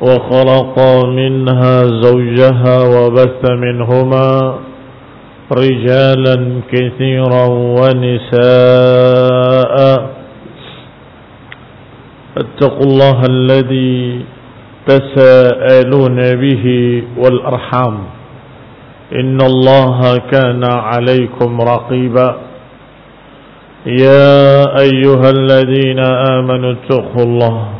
وخلق منها زوجها وبث منهما رجالا كثيرا ونساء. اتقوا الله الذي تساءلون به والأرحام. إن الله كان عليكم رقيبا. يا أيها الذين آمنوا اتقوا الله.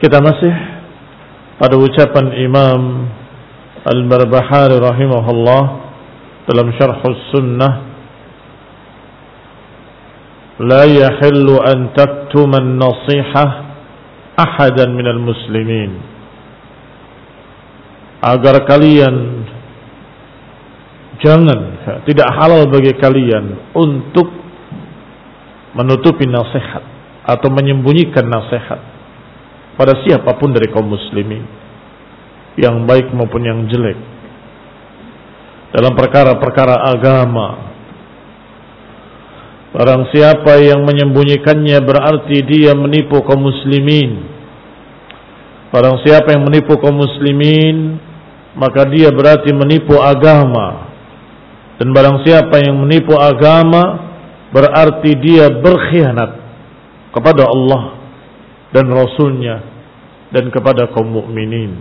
Kita masih pada ucapan Imam Al-Barbahari rahimahullah dalam syarh sunnah La yahillu an taktuma an-nasihah ahadan minal muslimin. Agar kalian jangan tidak halal bagi kalian untuk menutupi nasihat atau menyembunyikan nasihat pada siapa pun dari kaum muslimin yang baik maupun yang jelek. Dalam perkara-perkara agama Barang siapa yang menyembunyikannya berarti dia menipu kaum muslimin. Barang siapa yang menipu kaum muslimin maka dia berarti menipu agama. Dan barang siapa yang menipu agama berarti dia berkhianat kepada Allah dan Rasulnya dan kepada kaum mukminin.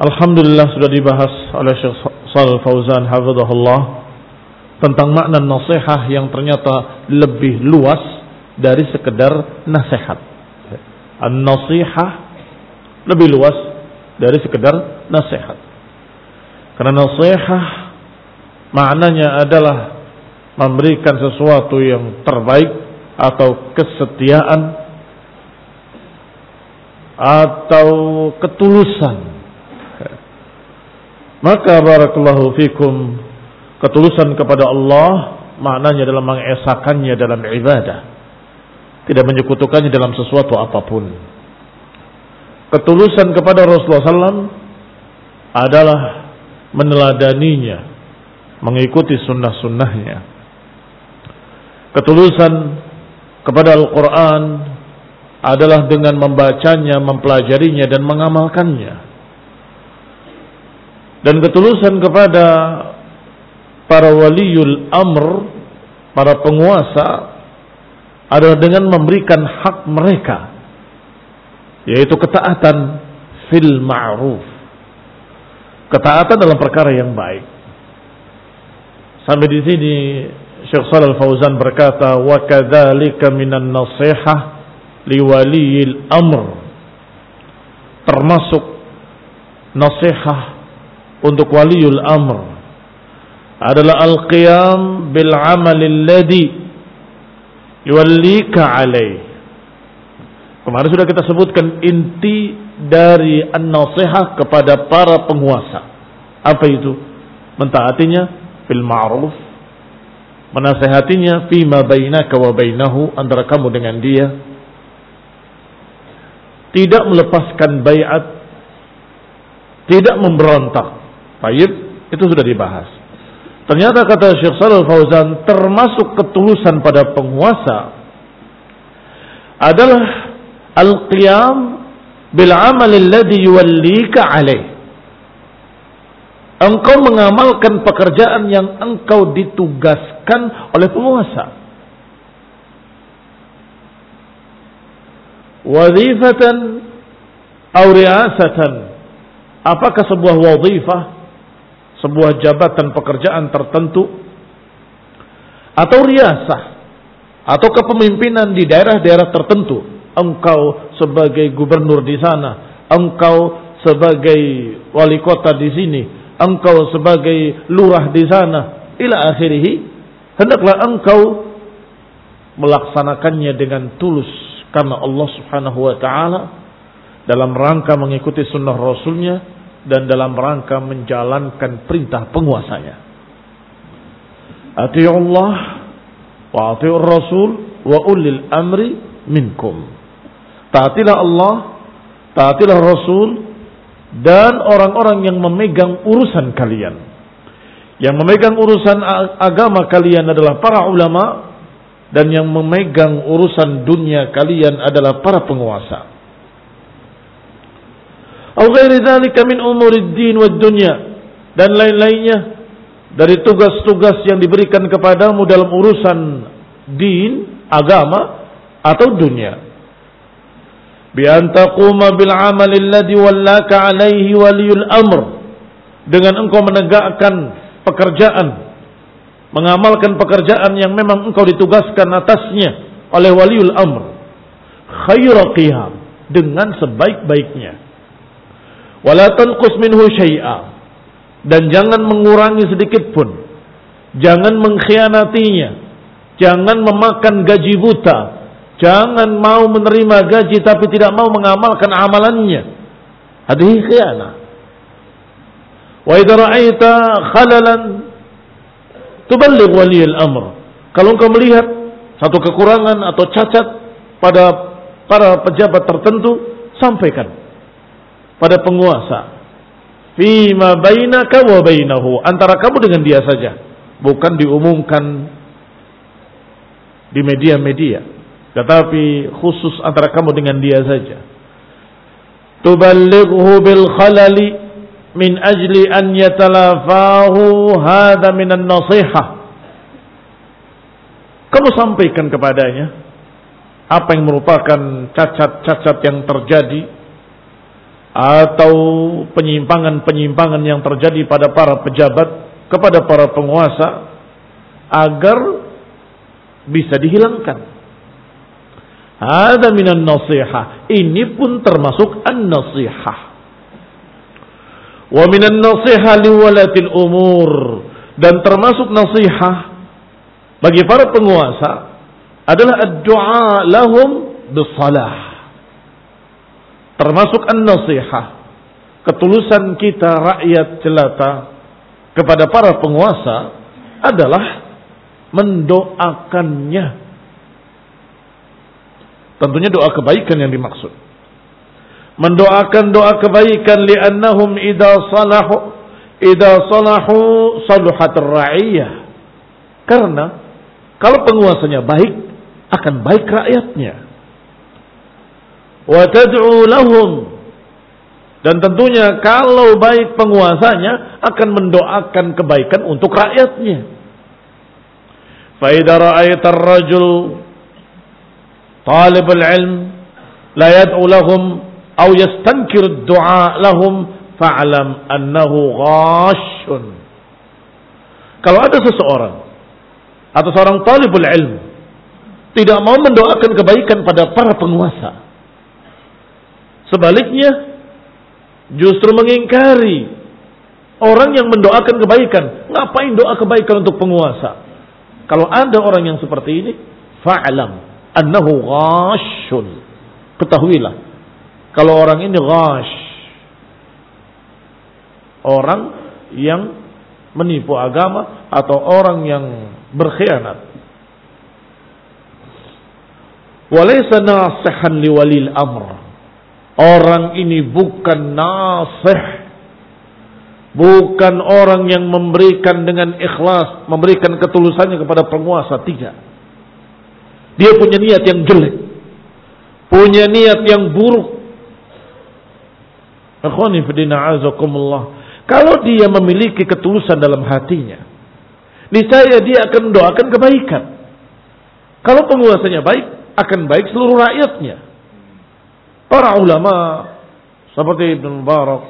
Alhamdulillah sudah dibahas oleh Syekh Shalal Fauzan hafizahullah tentang makna nasihat yang ternyata lebih luas dari sekedar nasihat. An-nasihah lebih luas dari sekedar nasihat. Karena nasihat maknanya adalah memberikan sesuatu yang terbaik atau kesetiaan atau ketulusan. Maka barakallahu fikum ketulusan kepada Allah maknanya dalam mengesakannya dalam ibadah. Tidak menyekutukannya dalam sesuatu apa pun. Ketulusan kepada Rasulullah SAW adalah meneladaninya, mengikuti sunnah-sunnahnya. Ketulusan kepada Al-Quran adalah dengan membacanya, mempelajarinya dan mengamalkannya. Dan ketulusan kepada para waliul amr, para penguasa adalah dengan memberikan hak mereka yaitu ketaatan fil ma'ruf. Ketaatan dalam perkara yang baik. Sampai di sini Syekh Shalal Fauzan berkata, "Wa kadzalika minan nasihah liwaliyil amr." Termasuk nasihat untuk waliul amr adalah al-qiyam bil amal alladhi yuwallika alaih. Kemarin sudah kita sebutkan inti dari an-nasihah kepada para penguasa. Apa itu? Mentaatinya fil ma'ruf, menasehatinya fima bainaka wa bainahu antara kamu dengan dia. Tidak melepaskan bayat, tidak memberontak. Baik, itu sudah dibahas. Ternyata kata Syekh Shalal Fauzan termasuk ketulusan pada penguasa adalah al-qiyam bil amal alladhi yuwallika alaih. Engkau mengamalkan pekerjaan yang engkau ditugaskan oleh penguasa. Wadifatan atau riasatan. Apakah sebuah wadifah, sebuah jabatan pekerjaan tertentu? Atau riasah? Atau kepemimpinan di daerah-daerah tertentu? Engkau sebagai gubernur di sana, engkau sebagai wali kota di sini, engkau sebagai lurah di sana, ila akhirih, hendaklah engkau melaksanakannya dengan tulus karena Allah Subhanahu wa taala dalam rangka mengikuti sunnah Rasulnya dan dalam rangka menjalankan perintah penguasanya. Allah wa ati'ur Rasul wa ulil amri minkum. Taatilah Allah, taatilah Rasul, dan orang-orang yang memegang urusan kalian. Yang memegang urusan agama kalian adalah para ulama, dan yang memegang urusan dunia kalian adalah para penguasa. Dunya. Dan lain-lainnya dari tugas-tugas yang diberikan kepadamu dalam urusan din, agama atau dunia. Bi an taquma bil amal alladhi wallaka alaihi waliyul amr. Dengan engkau menegakkan pekerjaan mengamalkan pekerjaan yang memang engkau ditugaskan atasnya oleh waliul amr. Khairu qiyam dengan sebaik-baiknya. Wala tanqus minhu syai'a dan jangan mengurangi sedikit pun. Jangan mengkhianatinya. Jangan memakan gaji buta. Jangan mau menerima gaji tapi tidak mau mengamalkan amalannya. Hadhihi khianah. Wa idza ra'aita khalalan tuballigh wali al-amr. Kalau engkau melihat satu kekurangan atau cacat pada para pejabat tertentu, sampaikan pada penguasa. Fima bainaka wa bainahu, antara kamu dengan dia saja, bukan diumumkan di media-media. Tetapi khusus antara kamu dengan dia saja. Tuballighu bil khalali min ajli an yatalafahu hadha minan nasihah. Kamu sampaikan kepadanya apa yang merupakan cacat-cacat yang terjadi atau penyimpangan-penyimpangan yang terjadi pada para pejabat kepada para penguasa agar bisa dihilangkan ada minan nasihah. Ini pun termasuk an-nasihah. Wa minan nasihah liwalatil umur. Dan termasuk nasihah bagi para penguasa adalah ad-du'a lahum bisalah. Termasuk an-nasihah. Ketulusan kita rakyat jelata kepada para penguasa adalah mendoakannya Tentunya doa kebaikan yang dimaksud. Mendoakan doa kebaikan li'annahum idza salahu idza salahu saluhat ra'iyah. Karena kalau penguasanya baik akan baik rakyatnya. wa tad'u lahum dan tentunya kalau baik penguasanya akan mendoakan kebaikan untuk rakyatnya. Fa idza ra'aita ar-rajul talib al-ilm la yad'u aw yastankir ad-du'a lahum fa'lam annahu ghashun. Kalau ada seseorang atau seorang talibul ilm tidak mau mendoakan kebaikan pada para penguasa. Sebaliknya justru mengingkari orang yang mendoakan kebaikan. Ngapain doa kebaikan untuk penguasa? Kalau ada orang yang seperti ini, fa'alam annahu ghashun. Ketahuilah, kalau orang ini ghash, orang yang menipu agama atau orang yang berkhianat. Walaysa nasihan liwalil amr Orang ini bukan nasih. Bukan orang yang memberikan dengan ikhlas, memberikan ketulusannya kepada penguasa. Tidak. Dia punya niat yang jelek. Punya niat yang buruk. Kalau dia memiliki ketulusan dalam hatinya, niscaya dia akan mendoakan kebaikan. Kalau penguasanya baik, akan baik seluruh rakyatnya. Para ulama seperti Ibn Mubarak,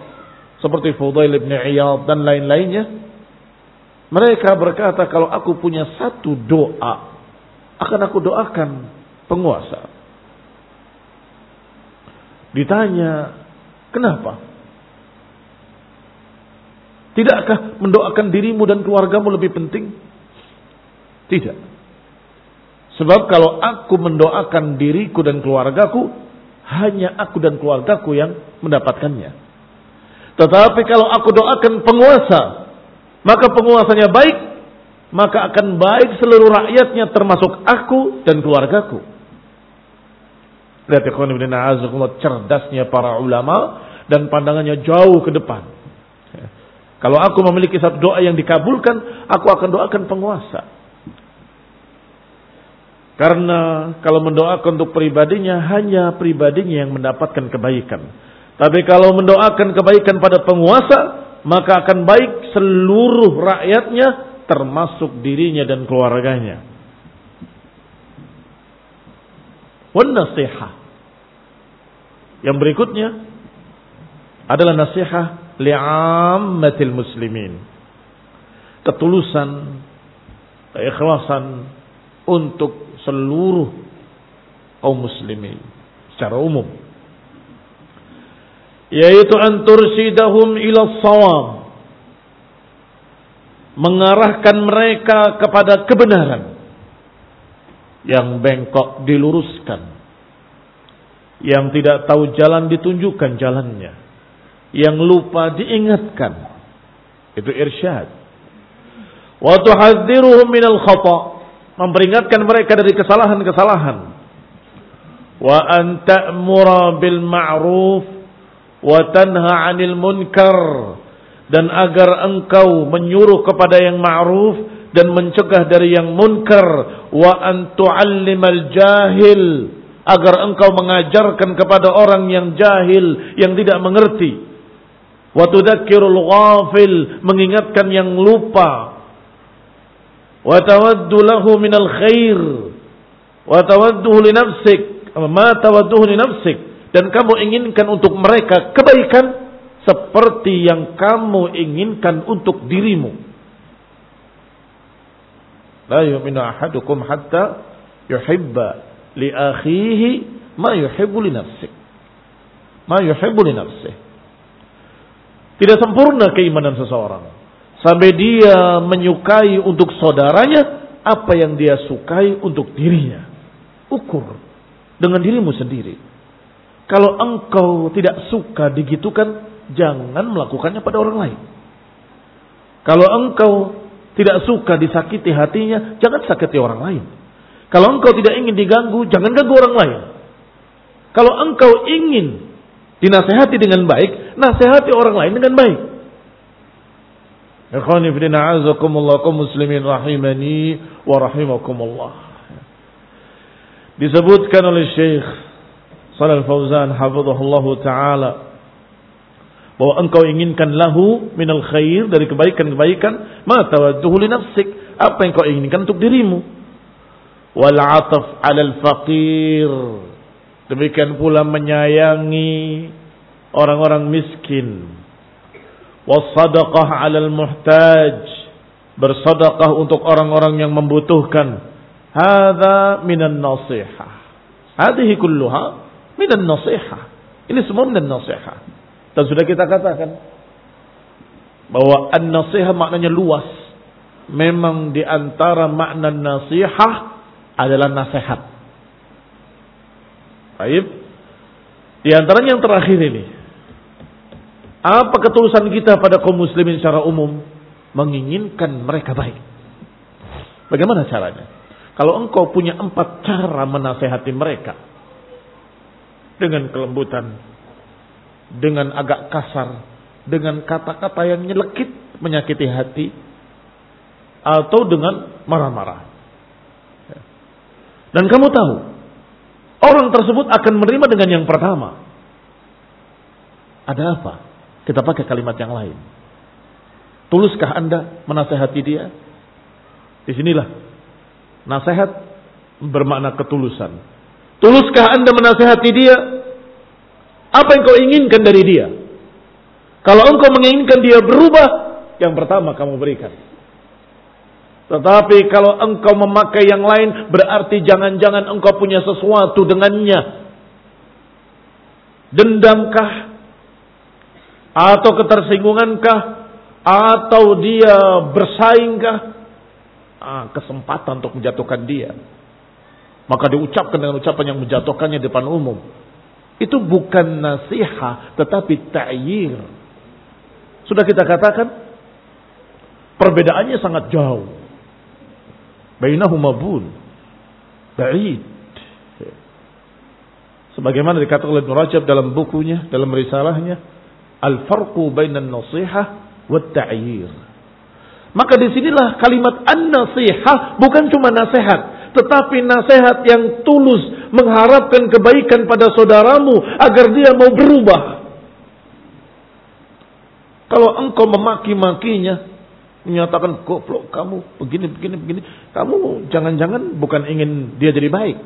seperti Fudail Ibn Iyad dan lain-lainnya, mereka berkata kalau aku punya satu doa, akan aku doakan penguasa. Ditanya, kenapa? Tidakkah mendoakan dirimu dan keluargamu lebih penting? Tidak. Sebab kalau aku mendoakan diriku dan keluargaku, hanya aku dan keluargaku yang mendapatkannya. Tetapi kalau aku doakan penguasa, maka penguasanya baik, maka akan baik seluruh rakyatnya termasuk aku dan keluargaku. Lihat ikhwan ibn cerdasnya para ulama dan pandangannya jauh ke depan. Kalau aku memiliki satu doa yang dikabulkan, aku akan doakan penguasa. Karena kalau mendoakan untuk pribadinya hanya pribadinya yang mendapatkan kebaikan. Tapi kalau mendoakan kebaikan pada penguasa, maka akan baik seluruh rakyatnya termasuk dirinya dan keluarganya. Wan nasihat. Yang berikutnya adalah nasihat li'ammatil muslimin. Ketulusan, keikhlasan untuk seluruh kaum muslimin secara umum. Yaitu antursidahum ila sawab mengarahkan mereka kepada kebenaran yang bengkok diluruskan yang tidak tahu jalan ditunjukkan jalannya. Yang lupa diingatkan. Itu irsyad. Wa tuhadziruhum minal khata' memperingatkan mereka dari kesalahan-kesalahan. Wa an ta'mura bil ma'ruf wa tanha 'anil munkar. Dan agar engkau menyuruh kepada yang ma'ruf dan mencegah dari yang munkar. Wa an tu'allimal jahil agar engkau mengajarkan kepada orang yang jahil yang tidak mengerti. Wa tudzakkirul ghafil mengingatkan yang lupa. Wa tawaddu lahu minal khair. Wa tawadduhu li nafsik. Ma tawadduhu li nafsik. Dan kamu inginkan untuk mereka kebaikan seperti yang kamu inginkan untuk dirimu. La yu'minu ahadukum hatta yuhibba li akhihi ma yuhibbu li nafsik ma yuhibbu li nafsik tidak sempurna keimanan seseorang Sampai dia menyukai untuk saudaranya apa yang dia sukai untuk dirinya. Ukur dengan dirimu sendiri. Kalau engkau tidak suka digitukan, jangan melakukannya pada orang lain. Kalau engkau tidak suka disakiti hatinya, jangan sakiti orang lain. Kalau engkau tidak ingin diganggu, jangan ganggu orang lain. Kalau engkau ingin dinasehati dengan baik, nasehati orang lain dengan baik. Disebutkan oleh Syekh Salal Fauzan hafizahullah taala bahwa engkau inginkan lahu minal khair dari kebaikan-kebaikan ma tawadduhu li nafsik apa yang kau inginkan untuk dirimu wal ataf 'alal faqir. Demikian pula menyayangi orang-orang miskin. Was 'alal muhtaj. Bersedekah untuk orang-orang yang membutuhkan. Hadza minan nasihah hadhihi kulluha minan nasihah ini semua minan nasihah dan sudah kita katakan bahwa an-nasihah maknanya luas. Memang di antara makna nasihah adalah nasihat. Baik. Di antaranya yang terakhir ini. Apa ketulusan kita pada kaum muslimin secara umum? Menginginkan mereka baik. Bagaimana caranya? Kalau engkau punya empat cara menasehati mereka. Dengan kelembutan, dengan agak kasar, dengan kata-kata yang nyelekit menyakiti hati, atau dengan marah-marah. Dan kamu tahu, orang tersebut akan menerima dengan yang pertama. Ada apa? Kita pakai kalimat yang lain. Tuluskah Anda menasehati dia? Di sinilah nasihat bermakna ketulusan. Tuluskah Anda menasehati dia? Apa yang kau inginkan dari dia? Kalau engkau menginginkan dia berubah, yang pertama kamu berikan. Tetapi kalau engkau memakai yang lain, berarti jangan-jangan engkau punya sesuatu dengannya. Dendamkah? Atau ketersinggungankah? Atau dia bersaingkah? Ah, kesempatan untuk menjatuhkan dia. Maka diucapkan dengan ucapan yang menjatuhkannya di depan umum. Itu bukan nasihat, tetapi ta'yir. Sudah kita katakan, perbedaannya sangat jauh. Bainahuma bun. Ba'id. Sebagaimana dikatakan oleh Ibn Rajab dalam bukunya, dalam risalahnya, Al-farqu bainan nasihah wa ta'yir. Maka di sinilah kalimat an-nasihah bukan cuma nasihat, tetapi nasihat yang tulus mengharapkan kebaikan pada saudaramu agar dia mau berubah. Kalau engkau memaki-makinya, menyatakan goblok kamu begini begini begini, kamu jangan-jangan bukan ingin dia jadi baik.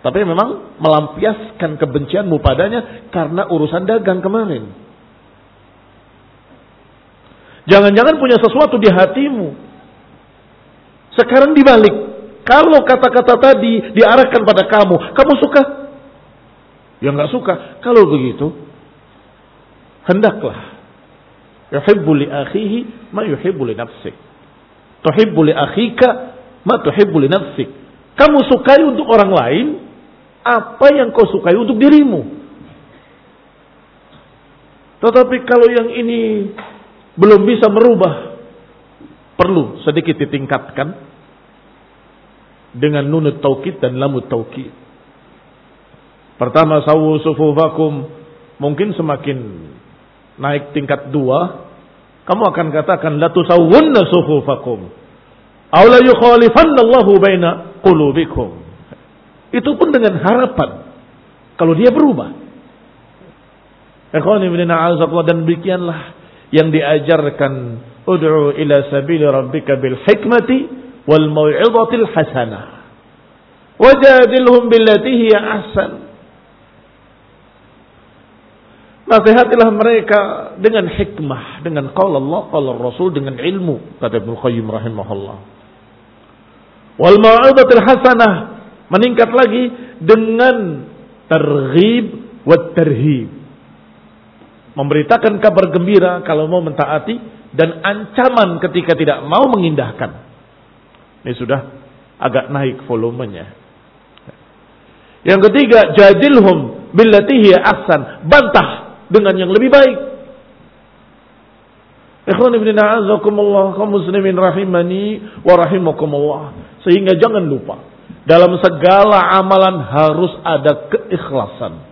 Tapi memang melampiaskan kebencianmu padanya karena urusan dagang kemarin. Jangan-jangan punya sesuatu di hatimu. Sekarang dibalik. Kalau kata-kata tadi diarahkan pada kamu, kamu suka? Ya nggak suka. Kalau begitu, hendaklah yuhibbu li akhihi ma yuhibbu li nafsik. Tuhibbu li akhika ma tuhibbu li nafsik. Kamu sukai untuk orang lain apa yang kau sukai untuk dirimu. Tetapi kalau yang ini belum bisa merubah, perlu sedikit ditingkatkan dengan nunut taukid dan lamut taukid. Pertama sawu sufufakum mungkin semakin naik tingkat dua, kamu akan katakan la tusawwunna sufufakum. Aw la yukhalifanna Allahu baina qulubikum. Itu pun dengan harapan kalau dia berubah. Ikhwani dan demikianlah yang diajarkan ud'u ila sabili rabbika bil hikmati wal mau'izatil hasanah. Wajadilhum billati hiya ahsan. Nasihatilah mereka dengan hikmah, dengan qala Allah, qala Rasul, dengan ilmu, kata Ibnu Qayyim rahimahullah. Wal mau'izatil hasanah meningkat lagi dengan terghib wa terhib. Memberitakan kabar gembira kalau mau mentaati dan ancaman ketika tidak mau mengindahkan. Ini sudah agak naik volumenya. Yang ketiga, jadilhum billatihi ahsan. Bantah dengan yang lebih baik. Ikhwan ibn a'azakumullah kaum muslimin rahimani wa rahimakumullah. Sehingga jangan lupa dalam segala amalan harus ada keikhlasan.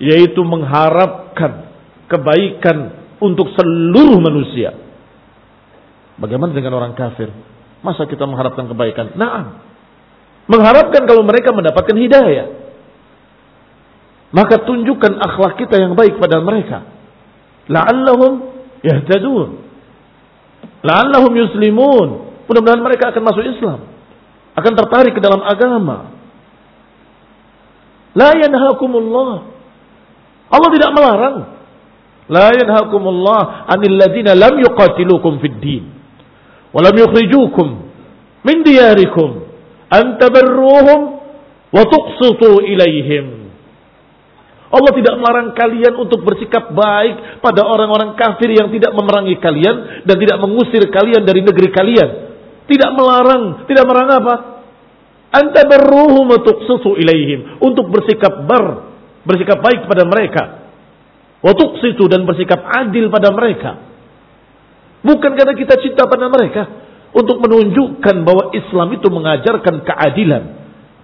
Yaitu mengharapkan kebaikan untuk seluruh manusia. Bagaimana dengan orang kafir? Masa kita mengharapkan kebaikan? Nah, mengharapkan kalau mereka mendapatkan hidayah. Maka tunjukkan akhlak kita yang baik pada mereka. La'allahum yahtadun. La'allahum yuslimun. Mudah-mudahan mereka akan masuk Islam. Akan tertarik ke dalam agama. La yanhakumullah. Allah tidak melarang. La yanhakumullah anil ladina lam yuqatilukum fid din. Wa lam yukhrijukum min diyarikum. An tabarruhum wa tuqsitu ilaihim. Allah tidak melarang kalian untuk bersikap baik pada orang-orang kafir yang tidak memerangi kalian dan tidak mengusir kalian dari negeri kalian. Tidak melarang, tidak melarang apa? Anta berruhum tuqsitu ilaihim untuk bersikap bar, bersikap baik pada mereka. Wa tuqsitu dan bersikap adil pada mereka. Bukan karena kita cinta pada mereka, untuk menunjukkan bahwa Islam itu mengajarkan keadilan,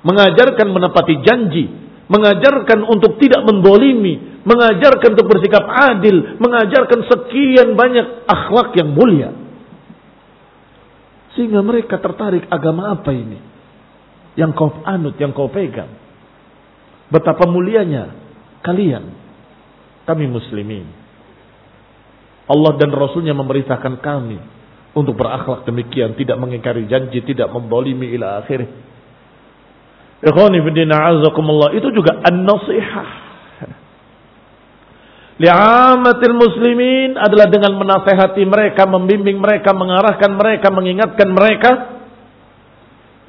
mengajarkan menepati janji, mengajarkan untuk tidak mendolimi, mengajarkan untuk bersikap adil, mengajarkan sekian banyak akhlak yang mulia. Sehingga mereka tertarik agama apa ini? Yang kau anut, yang kau pegang. Betapa mulianya kalian, kami muslimin. Allah dan Rasulnya memerintahkan kami untuk berakhlak demikian, tidak mengingkari janji, tidak membolimi ila akhirnya. Ikhwani fiddina azakumullah. Itu juga an-nasihah. Li'amatil muslimin adalah dengan menasehati mereka, membimbing mereka, mengarahkan mereka, mengingatkan mereka.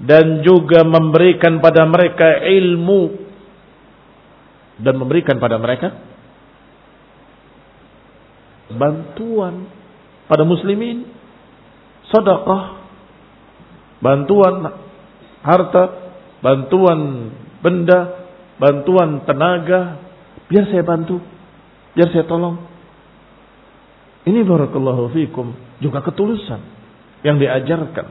Dan juga memberikan pada mereka ilmu. Dan memberikan pada mereka bantuan pada muslimin. Sedekah. Bantuan harta bantuan benda, bantuan tenaga, biar saya bantu, biar saya tolong. Ini barakallahu fikum juga ketulusan yang diajarkan.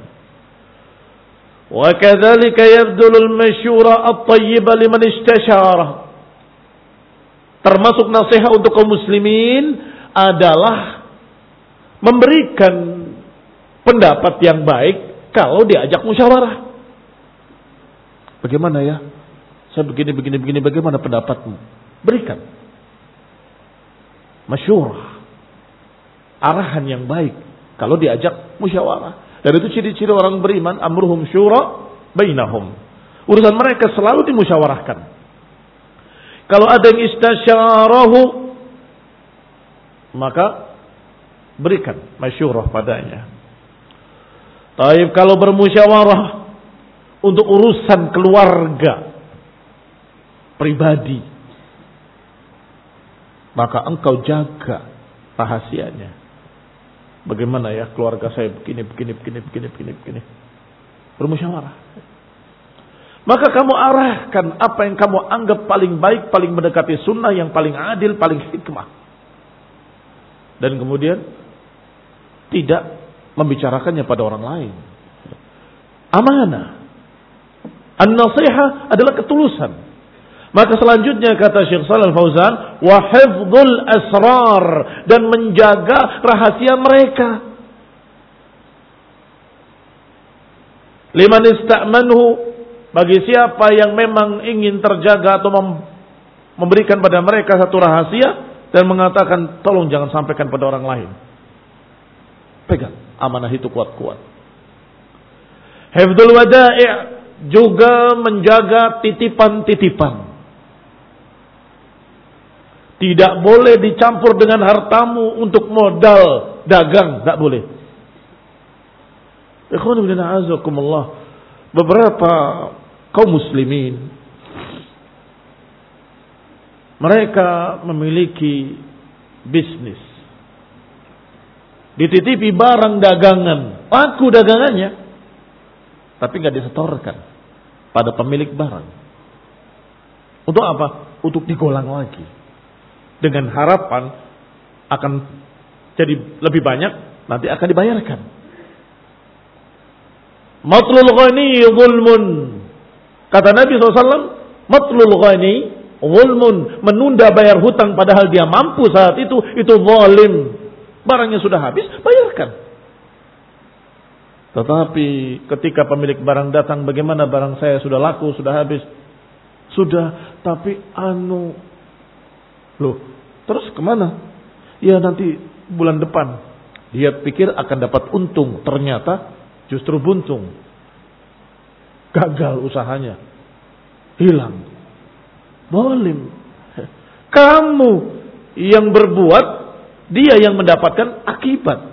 Wa kadzalika yabdulu al-masyura at-tayyiba liman. Termasuk nasihat untuk kaum muslimin adalah memberikan pendapat yang baik kalau diajak musyawarah. Bagaimana ya? Saya begini, begini, begini. Bagaimana pendapatmu? Berikan. Masyurah. Arahan yang baik. Kalau diajak musyawarah. Dan itu ciri-ciri orang beriman. Amruhum syura bainahum. Urusan mereka selalu dimusyawarahkan. Kalau ada yang istasyarahu. Maka berikan masyurah padanya. Tapi kalau bermusyawarah untuk urusan keluarga pribadi. Maka engkau jaga rahasianya. Bagaimana ya keluarga saya begini begini begini begini begini begini. Bermusyawarah. Maka kamu arahkan apa yang kamu anggap paling baik paling mendekati sunnah yang paling adil paling hikmah. Dan kemudian tidak membicarakannya pada orang lain. Amanah An-nasihah adalah ketulusan. Maka selanjutnya kata Syekh Shalal Fauzan, wa hifdzul asrar dan menjaga rahasia mereka. Liman ista'manhu bagi siapa yang memang ingin terjaga atau memberikan pada mereka satu rahasia dan mengatakan tolong jangan sampaikan pada orang lain. Pegang amanah itu kuat-kuat. Hifdzul wada'i' juga menjaga titipan-titipan. Tidak boleh dicampur dengan hartamu untuk modal dagang, tidak boleh. Beberapa kaum muslimin mereka memiliki bisnis. Dititipi barang dagangan, laku dagangannya, tapi nggak disetorkan pada pemilik barang. Untuk apa? Untuk digolang lagi. Dengan harapan akan jadi lebih banyak, nanti akan dibayarkan. Matlul ghani zulmun. Kata Nabi SAW, matlul ghani zulmun. Menunda bayar hutang padahal dia mampu saat itu, itu zalim. Barangnya sudah habis, bayarkan. Tetapi ketika pemilik barang datang, bagaimana barang saya sudah laku, sudah habis? Sudah, tapi anu Loh, terus ke mana? Ya nanti bulan depan. Dia pikir akan dapat untung. Ternyata justru buntung. Gagal usahanya. Hilang. Bolim. Kamu yang berbuat, dia yang mendapatkan akibat.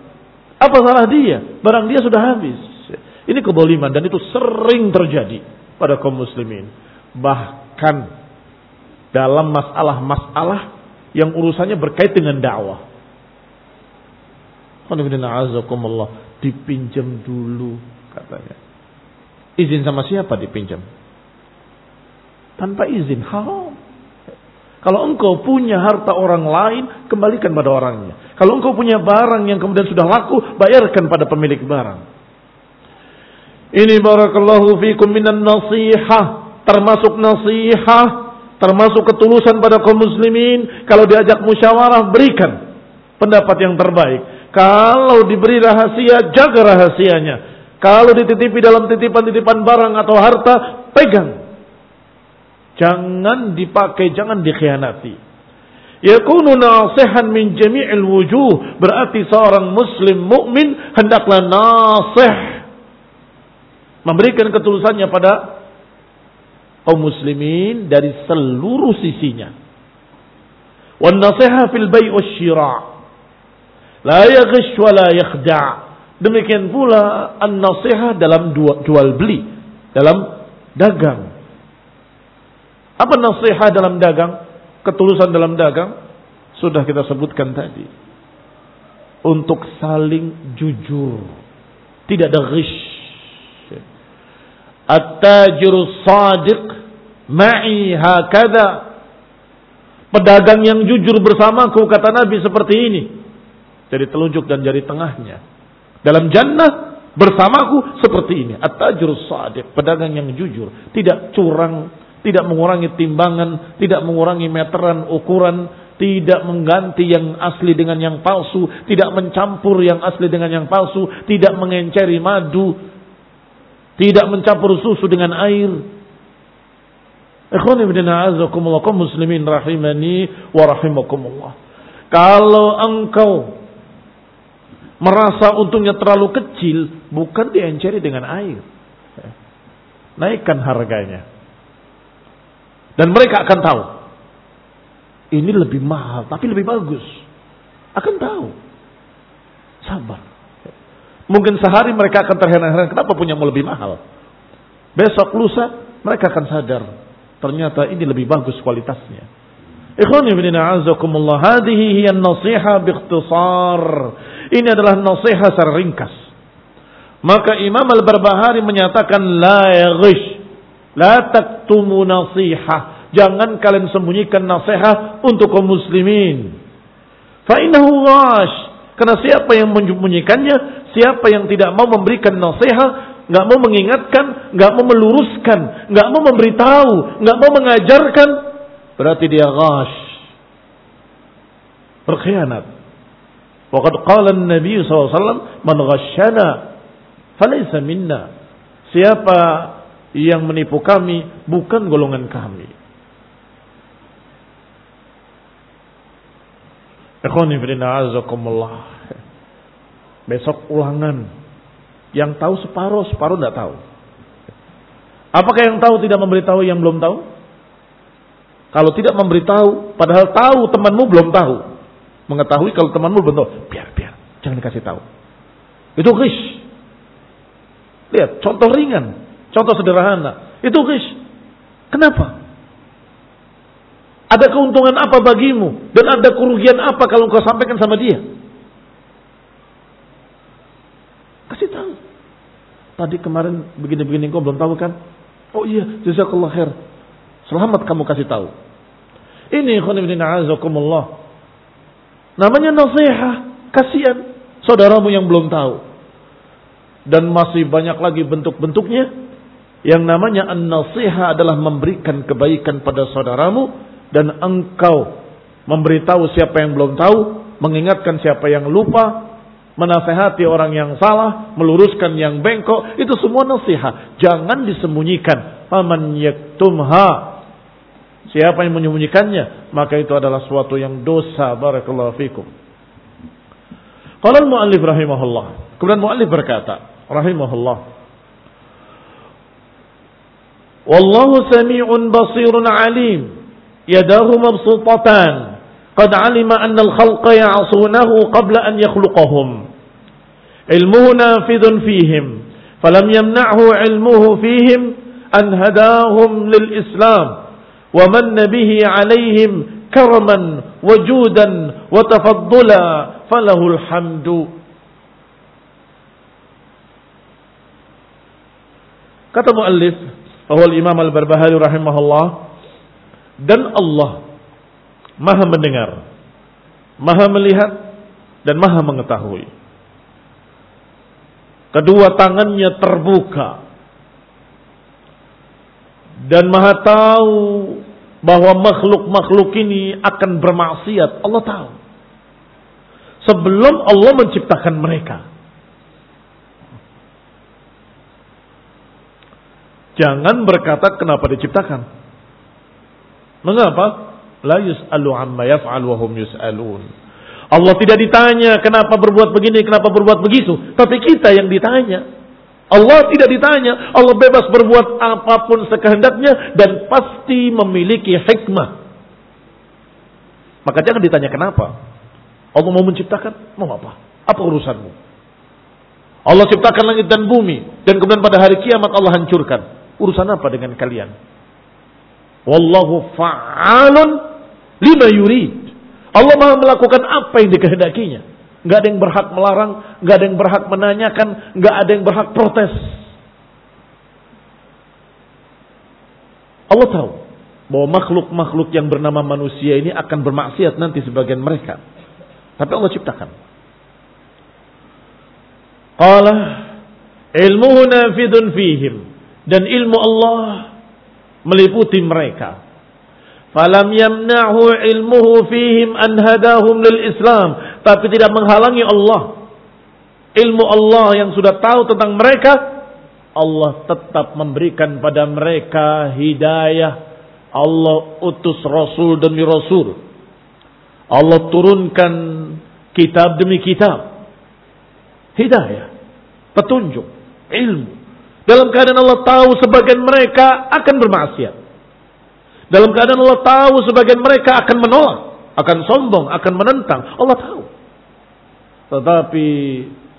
Apa salah dia? Barang dia sudah habis. Ini keboliman dan itu sering terjadi pada kaum muslimin. Bahkan dalam masalah-masalah yang urusannya berkait dengan dakwah. Dipinjam dulu katanya. Izin sama siapa dipinjam? Tanpa izin haram. Kalau engkau punya harta orang lain, kembalikan pada orangnya. Kalau engkau punya barang yang kemudian sudah laku, bayarkan pada pemilik barang. Ini barakallahu fikum minan nasihah. Termasuk nasihah. Termasuk ketulusan pada kaum muslimin. Kalau diajak musyawarah, berikan pendapat yang terbaik. Kalau diberi rahasia, jaga rahasianya. Kalau dititipi dalam titipan-titipan barang atau harta, pegang. Jangan dipakai, jangan dikhianati. Yakunu nasihan min jami'il wujuh. Berarti seorang muslim mukmin hendaklah nasih. Memberikan ketulusannya pada kaum muslimin dari seluruh sisinya. Wan nasiha fil bai' syira'. La yaghish wa la yakhda'. Demikian pula an-nasihah dalam jual beli, dalam dagang. Apa nasihat dalam dagang? Ketulusan dalam dagang? Sudah kita sebutkan tadi. Untuk saling jujur. Tidak ada ghish. At-tajiru sadiq ma'i hakada. Pedagang yang jujur bersamaku kata Nabi seperti ini. Jadi telunjuk dan jari tengahnya. Dalam jannah bersamaku seperti ini. At-tajiru sadiq. Pedagang yang jujur. Tidak curang tidak mengurangi timbangan, tidak mengurangi meteran, ukuran, tidak mengganti yang asli dengan yang palsu, tidak mencampur yang asli dengan yang palsu, tidak mengenceri madu, tidak mencampur susu dengan air. Muslimin rahimani wa rahimakumullah. Kalau engkau merasa untungnya terlalu kecil, bukan dienceri dengan air. Naikkan harganya. Dan mereka akan tahu. Ini lebih mahal, tapi lebih bagus. Akan tahu. Sabar. Mungkin sehari mereka akan terheran-heran, kenapa punya mau lebih mahal? Besok lusa, mereka akan sadar. Ternyata ini lebih bagus kualitasnya. Ikhwani bin a'azakumullah. Hadihi hiya nasiha bikhtisar. Ini adalah nasihat secara ringkas. Maka Imam Al-Barbahari menyatakan la yaghish La taktumu nasihah. Jangan kalian sembunyikan nasihat untuk kaum muslimin. Fa'inahu ghash. Karena siapa yang menyembunyikannya, siapa yang tidak mau memberikan nasihat, nggak mau mengingatkan, nggak mau meluruskan, nggak mau memberitahu, nggak mau mengajarkan, berarti dia ghash. Berkhianat. Waqad qala Nabi SAW, man ghashana falaysa minna. Siapa yang menipu kami bukan golongan kami. Besok ulangan. Yang tahu separuh, separuh tidak tahu. Apakah yang tahu tidak memberitahu yang belum tahu? Kalau tidak memberitahu, padahal tahu temanmu belum tahu. Mengetahui kalau temanmu belum tahu. Biar, biar. Jangan dikasih tahu. Itu ghish. Lihat, contoh ringan. Contoh sederhana. Itu ghish. Kenapa? Ada keuntungan apa bagimu? Dan ada kerugian apa kalau kau sampaikan sama dia? Kasih tahu. Tadi kemarin begini-begini kau belum tahu kan? Oh iya, jazakallah khair. Selamat kamu kasih tahu. Ini khonibina azakumullah. Namanya nasihat. Kasihan saudaramu yang belum tahu. Dan masih banyak lagi bentuk-bentuknya yang namanya an-nasiha adalah memberikan kebaikan pada saudaramu dan engkau memberitahu siapa yang belum tahu, mengingatkan siapa yang lupa, menasehati orang yang salah, meluruskan yang bengkok, itu semua nasihat. Jangan disembunyikan. Faman yaktumha Siapa yang menyembunyikannya, maka itu adalah suatu yang dosa. Barakallahu fikum. Qala al-muallif rahimahullah. Kemudian muallif berkata, rahimahullah. والله سميع بصير عليم. يداه مبسوطتان. قد علم أن الخلق يعصونه قبل أن يخلقهم. علمه نافذ فيهم. فلم يمنعه علمه فيهم أن هداهم للإسلام. ومن به عليهم كرما وجودا وتفضلا فله الحمد. Kata muallif bahwa Imam Al-Barbahari rahimahullah dan Allah Maha mendengar, Maha melihat dan Maha mengetahui. Kedua tangannya terbuka dan maha tahu bahwa makhluk-makhluk ini akan bermaksiat. Allah tahu. Sebelum Allah menciptakan mereka. Jangan berkata kenapa diciptakan. Mengapa? La yus'alu amma yaf'al wa hum yus'alun. Allah tidak ditanya kenapa berbuat begini, kenapa berbuat begitu. Tapi kita yang ditanya. Allah tidak ditanya, Allah bebas berbuat apa pun sekehendaknya dan pasti memiliki hikmah. Maka jangan ditanya kenapa. Allah mau menciptakan, mau apa? Apa urusanmu? Allah ciptakan langit dan bumi dan kemudian pada hari kiamat Allah hancurkan. Urusan apa dengan kalian? Wallahu fa'alun lima yurid. Allah Maha melakukan apa yang dikehendakinya. Nggak ada yang berhak melarang, nggak ada yang berhak menanyakan, nggak ada yang berhak protes. Allah tahu bahwa makhluk-makhluk yang bernama manusia ini akan bermaksiat nanti sebagian mereka. Tapi Allah ciptakan. Qala ilmuhu nafidun fihim dan ilmu Allah meliputi mereka. Falam yamna'hu ilmuhu fihim an hadahum lil Islam. Tapi tidak menghalangi Allah. Ilmu Allah yang sudah tahu tentang mereka. Allah tetap memberikan pada mereka hidayah. Allah utus Rasul demi Rasul. Allah turunkan kitab demi kitab. Hidayah. Petunjuk. Ilmu. Dalam keadaan Allah tahu sebagian mereka akan bermaksiat. Dalam keadaan Allah tahu sebagian mereka akan menolak, akan sombong, akan menentang. Allah tahu. Tetapi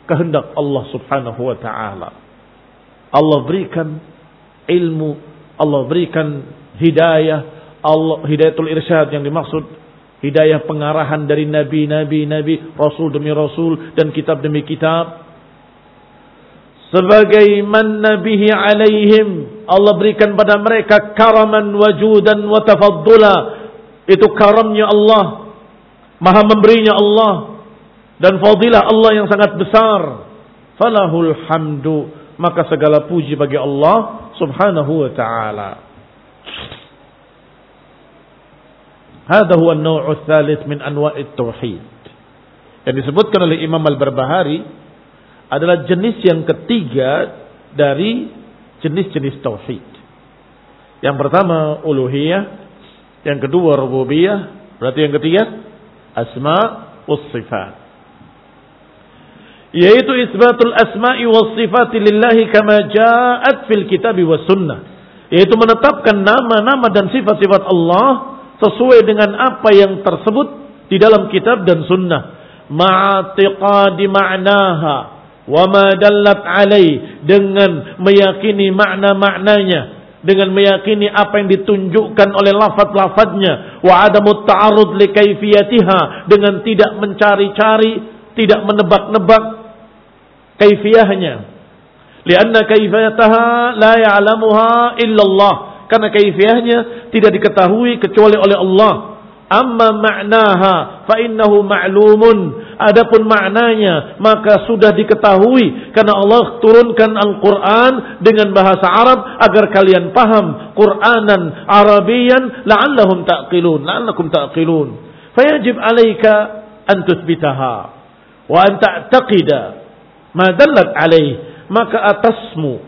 kehendak Allah subhanahu wa ta'ala. Allah berikan ilmu, Allah berikan hidayah, Allah hidayatul irsyad yang dimaksud hidayah pengarahan dari nabi, nabi, nabi, rasul demi rasul dan kitab demi kitab sebagaimana bihi alaihim Allah berikan pada mereka karaman wajudan wa tafaddula itu karamnya Allah maha memberinya Allah dan fadilah Allah yang sangat besar falahul hamdu maka segala puji bagi Allah subhanahu wa ta'ala هذا هو النوع الثالث من أنواع التوحيد yang disebutkan oleh Imam Al-Barbahari adalah jenis yang ketiga dari jenis-jenis tauhid. Yang pertama uluhiyah, yang kedua rububiyah, berarti yang ketiga asma was sifat. Yaitu isbatul asma'i was sifat lillahi kama ja'at fil kitab was sunnah. Yaitu menetapkan nama-nama dan sifat-sifat Allah sesuai dengan apa yang tersebut di dalam kitab dan sunnah. Ma'atiqadi ma'naha wa ma dallat alai. Dengan meyakini makna-maknanya. Dengan meyakini apa yang ditunjukkan oleh lafaz-lafaznya wa adamu ta'arud li kaifiyatiha. Dengan tidak mencari-cari tidak menebak-nebak kaifiyahnya. Lianna kaifiyataha la ya'lamuha illallah. Karena kaifiyahnya tidak diketahui kecuali oleh Allah. Amma ma'naha fa innahu ma'lumun. Adapun maknanya maka sudah diketahui karena Allah turunkan Al-Qur'an dengan bahasa Arab agar kalian paham Qur'anan Arabian la'allahum ta'qilun, la'allakum ta'qilun. Fayajib 'alaika an tuthbitaha wa an ta'taqida ma dallat 'alaih. Maka atasmu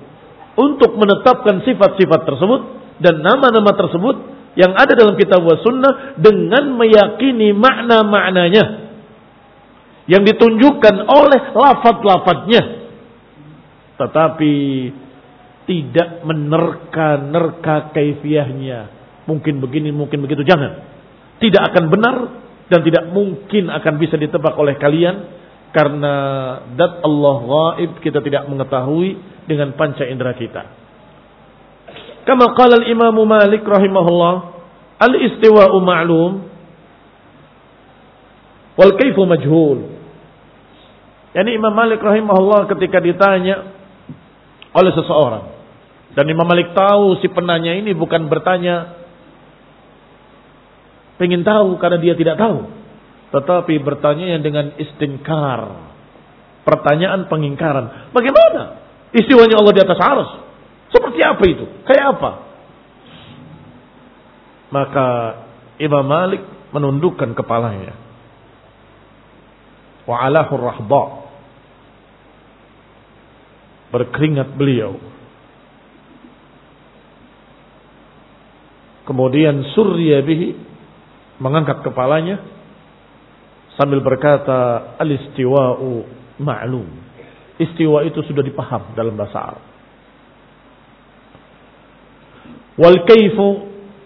untuk menetapkan sifat-sifat tersebut dan nama-nama tersebut yang ada dalam kitab wa sunnah dengan meyakini makna-maknanya yang ditunjukkan oleh lafaz-lafaznya tetapi tidak menerka-nerka kaifiahnya mungkin begini mungkin begitu jangan tidak akan benar dan tidak mungkin akan bisa ditebak oleh kalian karena dat Allah gaib kita tidak mengetahui dengan panca indera kita. Kama qala al-Imam Malik rahimahullah, al-istiwa'u ma'lum wal kaifu majhul. Yani Imam Malik rahimahullah ketika ditanya oleh seseorang dan Imam Malik tahu si penanya ini bukan bertanya pengen tahu karena dia tidak tahu, tetapi bertanya yang dengan istinkar. Pertanyaan pengingkaran. Bagaimana istiwanya Allah di atas arus? Seperti apa itu? Kayak apa? Maka Imam Malik menundukkan kepalanya. Wa alahur rahba. Berkeringat beliau. Kemudian surya bihi mengangkat kepalanya sambil berkata al-istiwa'u ma'lum. Istiwa itu sudah dipaham dalam bahasa Arab. Wal kaifu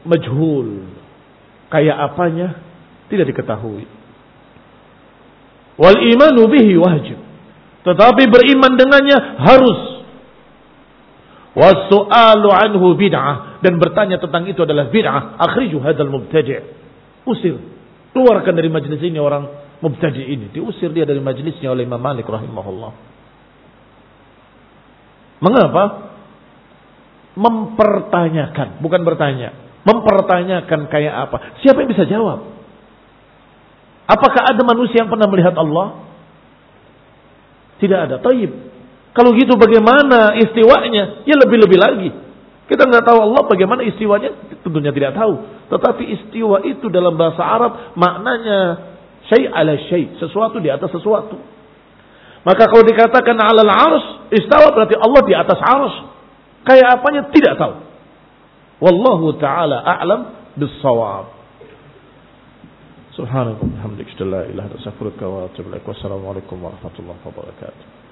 majhul. Kayak apanya tidak diketahui. Wal imanu bihi wajib. Tetapi beriman dengannya harus. Wasu'alu anhu bid'ah. Dan bertanya tentang itu adalah bid'ah. Akhriju hadal mubtadi' Usir Keluarkan dari majlis ini orang mubtadi ini. Diusir dia dari majlisnya oleh Imam Malik rahimahullah. Mengapa? Mempertanyakan, bukan bertanya. Mempertanyakan kayak apa? Siapa yang bisa jawab? Apakah ada manusia yang pernah melihat Allah? Tidak ada. Taib. Kalau gitu bagaimana istiwanya? Ya lebih-lebih lagi. Kita nggak tahu Allah bagaimana istiwanya, tentunya tidak tahu. Tetapi istiwa itu dalam bahasa Arab maknanya syai' ala syai', sesuatu di atas sesuatu. Maka kalau dikatakan alal arus, istawa berarti Allah di atas arus. Kayak apanya tidak tahu. Wallahu taala a'lam bis-shawab. Subhanallahi wa bihamdihi, la ilaha illa anta astaghfiruka wa atubu ilaik. Wassalamualaikum warahmatullahi wabarakatuh.